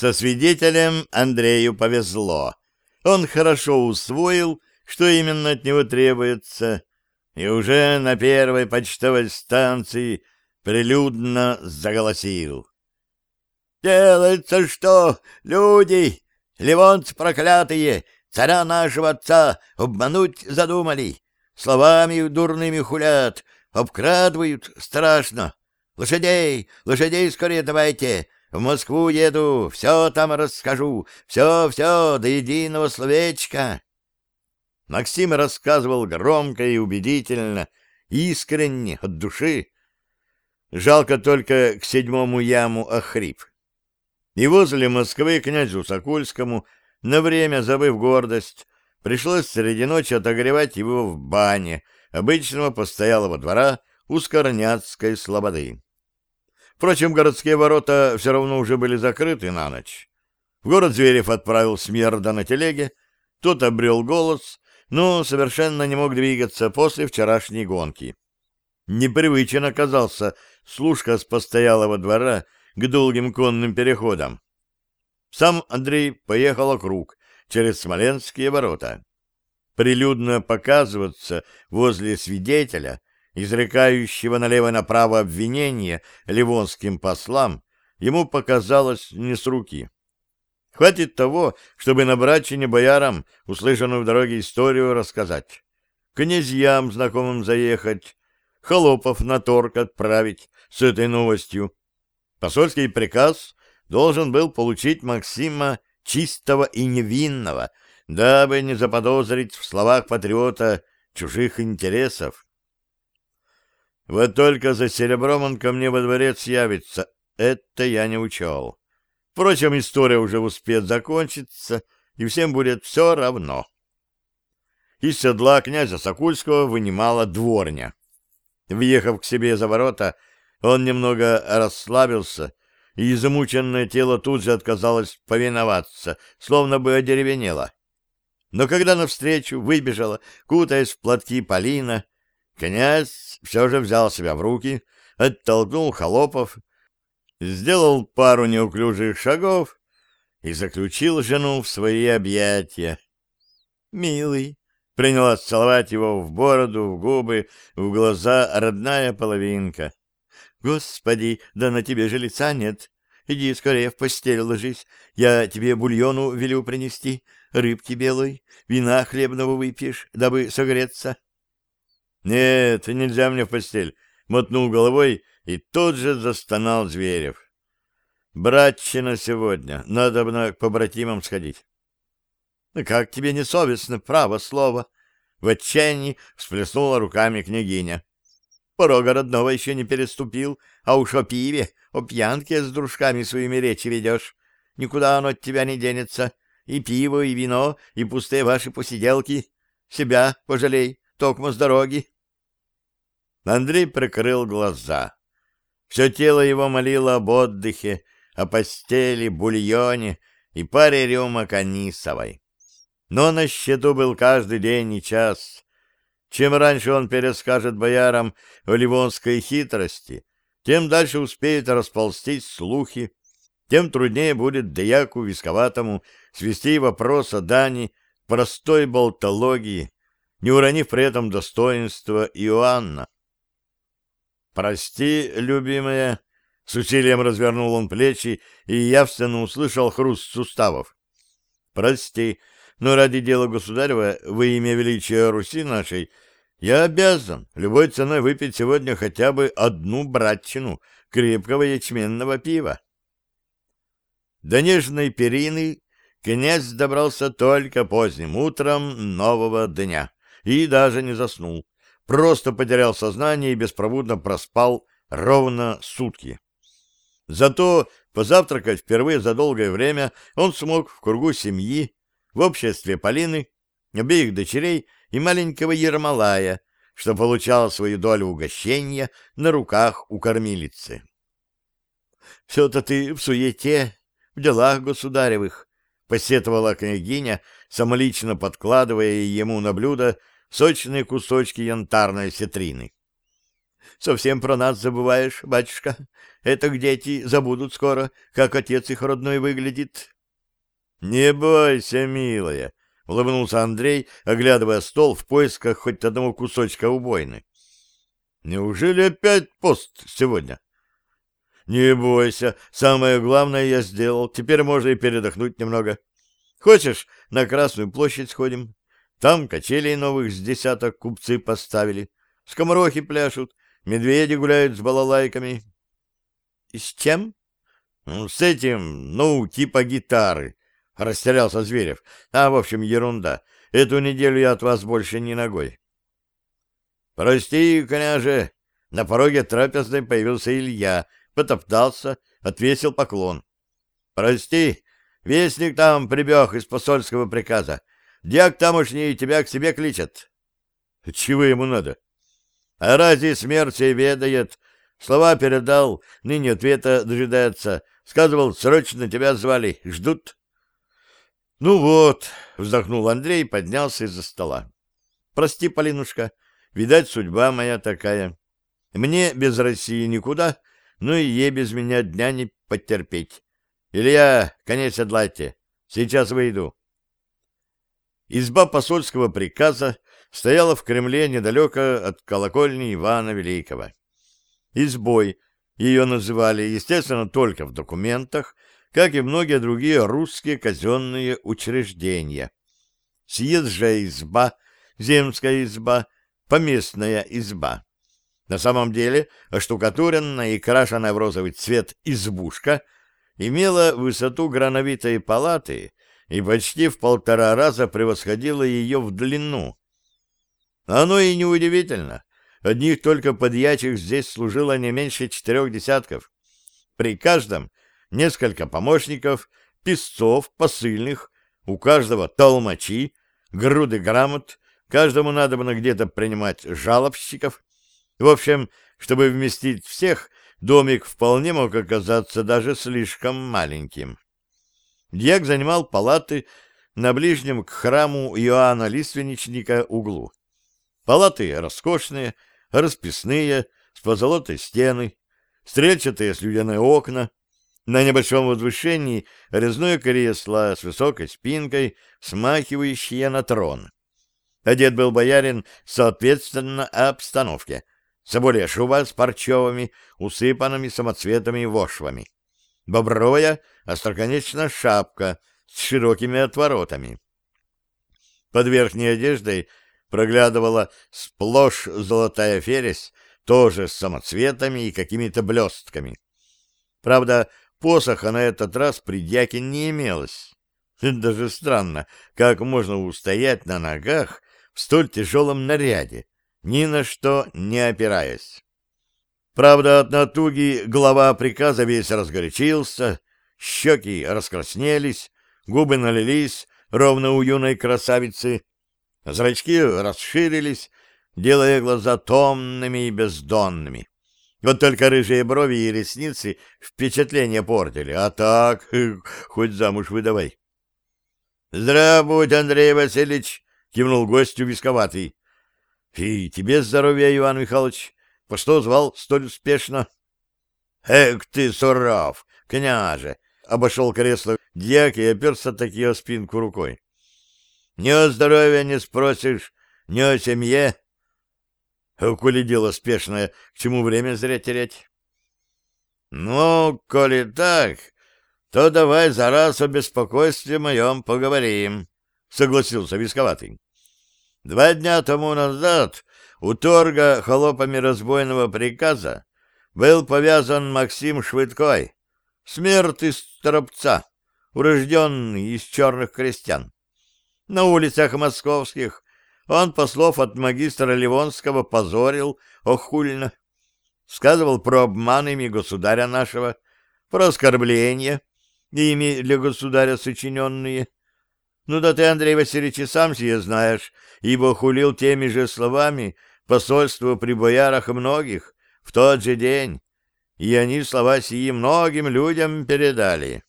Со свидетелем Андрею повезло. Он хорошо усвоил, что именно от него требуется, и уже на первой почтовой станции прилюдно заголосил. «Делается что, люди? Ливонцы проклятые, царя нашего отца обмануть задумали, словами дурными хулят, обкрадывают страшно. Лошадей, лошадей скорее давайте, в Москву еду, все там расскажу, все-все, до единого словечка». Максим рассказывал громко и убедительно, искренне, от души. Жалко только к седьмому яму охрип. И возле Москвы князю Сокольскому, на время забыв гордость, пришлось среди ночи отогревать его в бане обычного постоялого двора у Скорняцкой слободы. Впрочем, городские ворота все равно уже были закрыты на ночь. В город Зверев отправил Смерда на телеге, тот обрел голос но совершенно не мог двигаться после вчерашней гонки. Непривычен оказался служка с постоялого двора к долгим конным переходам. Сам Андрей поехал округ через Смоленские ворота. Прилюдно показываться возле свидетеля, изрекающего налево-направо обвинение ливонским послам, ему показалось не с руки. Хватит того, чтобы на братчине боярам услышанную в дороге историю рассказать, князьям знакомым заехать, холопов на торг отправить с этой новостью. Посольский приказ должен был получить Максима чистого и невинного, дабы не заподозрить в словах патриота чужих интересов. Вот только за серебром он ко мне во дворец явится, это я не учел. Впрочем, история уже успеет закончиться, и всем будет все равно. Из седла князя Сокульского вынимала дворня. Въехав к себе за ворота, он немного расслабился, и измученное тело тут же отказалось повиноваться, словно бы одеревенело. Но когда навстречу выбежала, кутаясь в платки Полина, князь все же взял себя в руки, оттолкнул холопов сделал пару неуклюжих шагов и заключил жену в свои объятия. «Милый!» — принялась целовать его в бороду, в губы, в глаза родная половинка. «Господи, да на тебе же лица нет! Иди скорее в постель ложись, я тебе бульону велю принести, рыбки белой, вина хлебного выпьешь, дабы согреться». «Нет, нельзя мне в постель», — мотнул головой и тут же застонал Зверев. «Братчина сегодня, надо бы к побратимам сходить». «Как тебе не совестно, право слово!» В отчаянии всплеснула руками княгиня. «Порога родного еще не переступил, а уж о пиве, о пьянке с дружками своими речи ведешь. Никуда оно от тебя не денется. И пиво, и вино, и пустые ваши посиделки. Себя пожалей, токмо с дороги». Андрей прикрыл глаза. Все тело его молило об отдыхе, о постели, бульоне и паре рюмок анисовой. Но на счету был каждый день и час. Чем раньше он перескажет боярам о ливонской хитрости, тем дальше успеют расползтись слухи, тем труднее будет Деяку Висковатому свести вопрос о Дани простой болтологии, не уронив при этом достоинства Иоанна. «Прости, любимая», — с усилием развернул он плечи и явственно услышал хруст суставов. «Прости, но ради дела государева, во имя величия Руси нашей, я обязан любой ценой выпить сегодня хотя бы одну братчину крепкого ячменного пива». До нежной перины князь добрался только поздним утром нового дня и даже не заснул просто потерял сознание и беспробудно проспал ровно сутки. Зато позавтракать впервые за долгое время он смог в кругу семьи, в обществе Полины, обеих дочерей и маленького Ермолая, что получал свою долю угощения на руках у кормилицы. «Все-то ты в суете, в делах государевых», — посетовала княгиня, самолично подкладывая ему на блюдо сочные кусочки янтарной сетрины. совсем про нас забываешь, батюшка. Это дети забудут скоро, как отец их родной выглядит. — Не бойся, милая, — улыбнулся Андрей, оглядывая стол в поисках хоть одного кусочка убойны. — Неужели опять пост сегодня? — Не бойся, самое главное я сделал, теперь можно и передохнуть немного. Хочешь, на Красную площадь сходим? Там качелей новых с десяток купцы поставили, скоморохи пляшут, медведи гуляют с балалайками. — С чем? Ну, — С этим, ну, типа гитары, — растерялся Зверев. — А, в общем, ерунда. Эту неделю я от вас больше не ногой. — Прости, княже. На пороге трапезной появился Илья, потоптался, отвесил поклон. — Прости, вестник там прибег из посольского приказа. Дьяк тамошний тебя к себе кличет. — Чего ему надо? — А разве смерть ведает, Слова передал, ныне ответа дожидается. Сказывал, срочно тебя звали. Ждут. Ну вот, вздохнул Андрей поднялся из-за стола. Прости, Полинушка, видать, судьба моя такая. Мне без России никуда, ну и ей без меня дня не потерпеть. Илья, конец отлайте. Сейчас выйду. Изба посольского приказа стояла в Кремле недалеко от колокольни Ивана Великого. Избой ее называли, естественно, только в документах, как и многие другие русские казенные учреждения. Съезжая изба, земская изба, поместная изба. На самом деле, оштукатуренная и крашенная в розовый цвет избушка имела высоту грановитой палаты и почти в полтора раза превосходила ее в длину. Оно и неудивительно. Одних только подьячих здесь служило не меньше четырех десятков. При каждом несколько помощников, писцов, посыльных, у каждого толмачи, груды грамот, каждому надо было где-то принимать жалобщиков. В общем, чтобы вместить всех, домик вполне мог оказаться даже слишком маленьким. Дьяк занимал палаты на ближнем к храму Иоанна Лиственничника углу. Палаты роскошные, расписные, с позолотой стены, стрельчатые слюдяные окна, на небольшом возвышении резное кресло с высокой спинкой, смахивающее на трон. Одет был боярин соответственно обстановке. Соболе шуба с парчевыми, усыпанными самоцветами вошвами. Бобровая остроконечная шапка с широкими отворотами. Под верхней одеждой проглядывала сплошь золотая фересь, тоже с самоцветами и какими-то блестками. Правда, посоха на этот раз при дьяке не имелось. Даже странно, как можно устоять на ногах в столь тяжелом наряде, ни на что не опираясь. Правда, от натуги глава приказа весь разгорячился, щеки раскраснелись, губы налились, ровно у юной красавицы, Зрачки расширились, делая глаза томными и бездонными. Вот только рыжие брови и ресницы впечатление портили, а так хоть замуж выдавай. — Здравствуй, Андрей Васильевич! — кивнул гостю висковатый. — И тебе здоровья, Иван Михайлович. По что звал столь успешно? — Эх ты, суров, княже! — обошел кресло дьяк и оперся таки о спинку рукой. Ни о здоровье не спросишь, ни о семье. А коли дело спешное, к чему время зря терять? Ну, коли так, то давай за раз о беспокойстве моем поговорим, — согласился Висковатый. Два дня тому назад у торга холопами разбойного приказа был повязан Максим Швыдкой, смерть из Торопца, урожденный из черных крестьян. На улицах московских он послов от магистра Ливонского позорил охульно. Сказывал про обман ими государя нашего, про оскорбления, ими для государя сочиненные. Ну да ты, Андрей Васильевич, сам сие знаешь, ибо хулил теми же словами посольство при боярах многих в тот же день, и они слова сии многим людям передали.